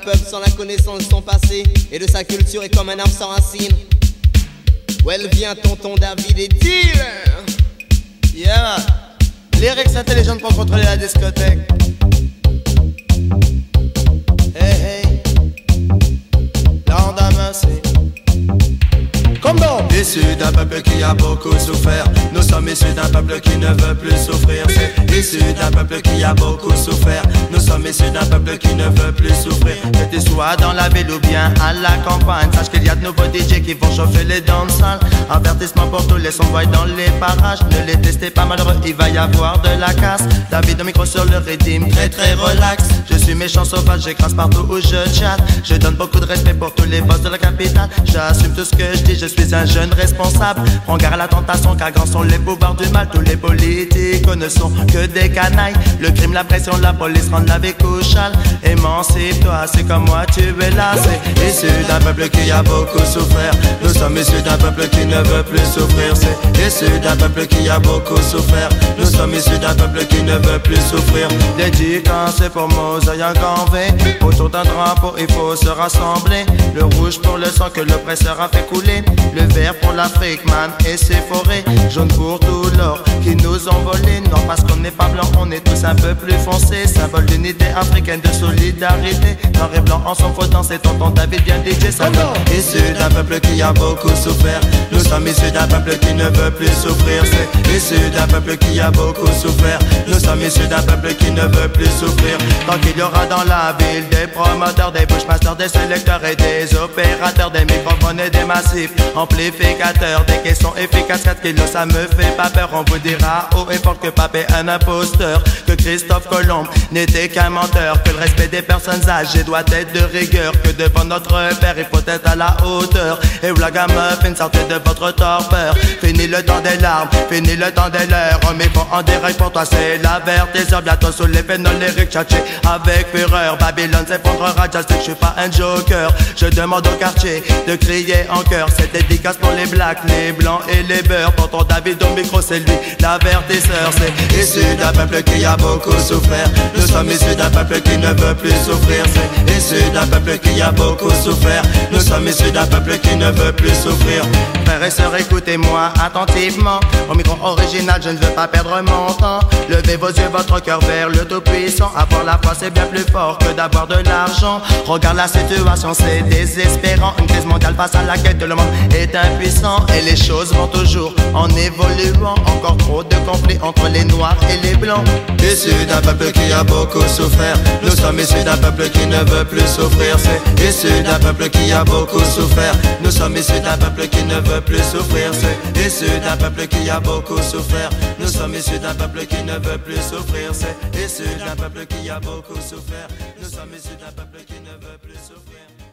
peuple sans la connaissance de son passé et de sa culture est comme un arbre sans racines. Où elle vient, tonton David et dealer Yeah, lyrics intelligentes pour contrôler la discothèque. Comme Issu d'un peuple qui a beaucoup souffert. Nous sommes issus d'un peuple qui ne veut plus souffrir. C'est issu d'un peuple qui a beaucoup souffert. Nous sommes issus d'un peuple qui ne veut plus souffrir. Que tu sois dans la ville ou bien à la campagne Sache qu'il y a de nouveaux DJ qui vont chauffer les salles Avertissement pour tous les sons dans les parages. Ne les testez pas malheureux, il va y avoir de la casse. David de micro sur le rythme, très très relax suis méchant sauvage, j'écrase partout où je chatte Je donne beaucoup de respect pour tous les boss de la capitale J'assume tout ce que je dis, je suis un jeune responsable. Prends garde à la tentation, car grands sont les pouvoirs du mal. Tous les politiques ne sont que des canailles. Le crime, la pression, la police rendent la vie couchale. Émancipe-toi, c'est comme moi, tu es là. C'est issu d'un peuple qui a beaucoup souffert. Nous sommes issus d'un peuple qui ne veut plus souffrir. C'est issu d'un peuple qui a beaucoup souffert. Nous sommes issus d'un peuple qui ne veut plus souffrir. Dédicace pour Mosaï Autour d'un drapeau, il faut se rassembler. Le rouge pour le sang que l'oppresseur a fait couler. Le vert pour l'Afrique, man, et ses forêts. Jaune pour tout l'or qui nous ont volé. Non, parce qu'on n'est pas blanc, on est tous un peu plus foncé. Symbole d'unité africaine, de solidarité. Noir et blanc en son dans c'est tonton David bien DJ. Symbole issu d'un peuple qui a beaucoup souffert. Nous sommes issus d'un peuple qui ne veut plus souffrir. C'est d'un peuple qui a beaucoup souffert. Nous sommes issus d'un peuple qui ne veut plus souffrir. Tant qu'il y aura dans la ville des promoteurs, des bushmasters, des sélecteurs et des opérateurs, des microphones et des massifs amplificateur, des questions efficaces, 4 kilos, ça me fait pas peur? On vous dira haut et fort que Papé est un imposteur, que Christophe Colomb n'était qu'un menteur, que le respect des personnes âgées doit être de rigueur, que devant notre père il faut être à la hauteur. Et où la gamme une sortez de votre torpeur. Fini le temps des larmes, fini le temps des leurs. Mais bon, en direct pour toi, c'est la heures Bientôt sous les pénoles, les tchatché avec fureur. Babylone s'effondrera, just que je suis pas un joker. Je demande au quartier de crier en cœur. C'était dédicace pour les blacks, les blancs et les beurs. ton David au micro, c'est lui, l'avertisseur. C'est issu d'un peuple qui a beaucoup souffert. Nous sommes issus d'un peuple qui ne veut plus souffrir. C'est issu d'un peuple qui a beaucoup souffert. Nous sommes issus d'un peuple qui ne veut plus souffrir. Frères et sœurs, écoutez-moi attentivement. Au micro original, je ne veux pas perdre mon temps. Levez vos yeux, votre cœur vers le Tout-Puissant. Avoir la foi, c'est bien plus fort que d'avoir de l'argent. Regarde la situation, c'est désespérant. Une crise face à laquelle tout le monde est impuissant et les choses vont toujours en évoluant. Encore trop de conflits entre les noirs et les blancs. Issu d'un peuple qui a beaucoup souffert, nous sommes issus d'un peuple qui ne veut plus souffrir. C'est issu d'un peuple qui a beaucoup souffert, nous sommes issus d'un peuple qui ne veut plus souffrir. C'est issu d'un peuple qui a beaucoup souffert, nous sommes issus d'un peuple qui ne veut plus souffrir. C'est issu d'un peuple qui a beaucoup souffert, nous sommes issus d'un peuple qui ne veut plus souffrir.